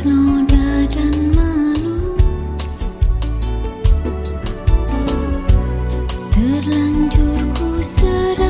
ternoda dan malu. Terlanjur ku serang.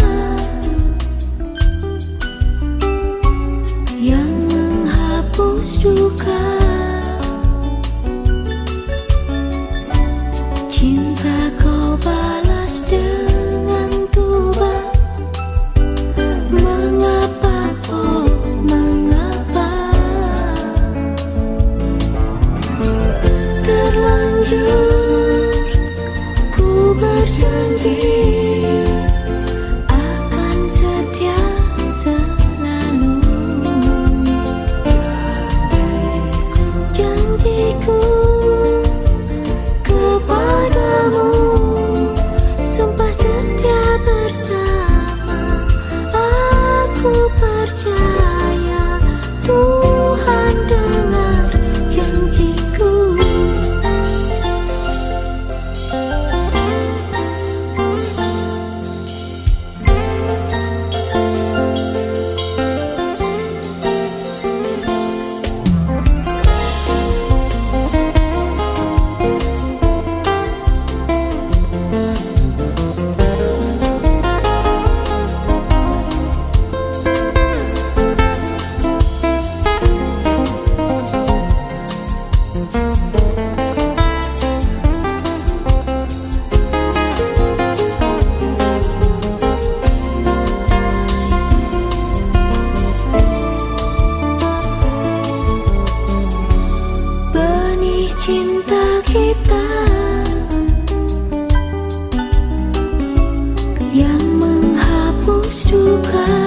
duka cinta kau balas dengan tuba. Mengapa oh mengapa? Terlanjur ku berjanji kita yang menghapus duka.